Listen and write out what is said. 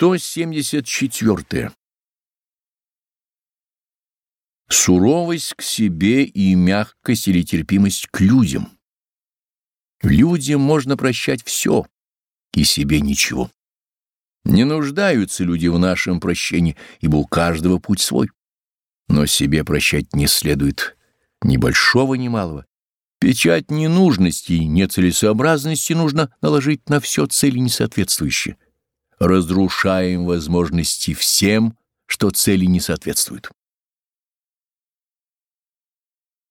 174. Суровость к себе и мягкость или терпимость к людям. Людям можно прощать все, и себе ничего. Не нуждаются люди в нашем прощении, ибо у каждого путь свой. Но себе прощать не следует ни большого, ни малого. Печать ненужности и нецелесообразности нужно наложить на все цели несоответствующие разрушаем возможности всем, что цели не соответствуют.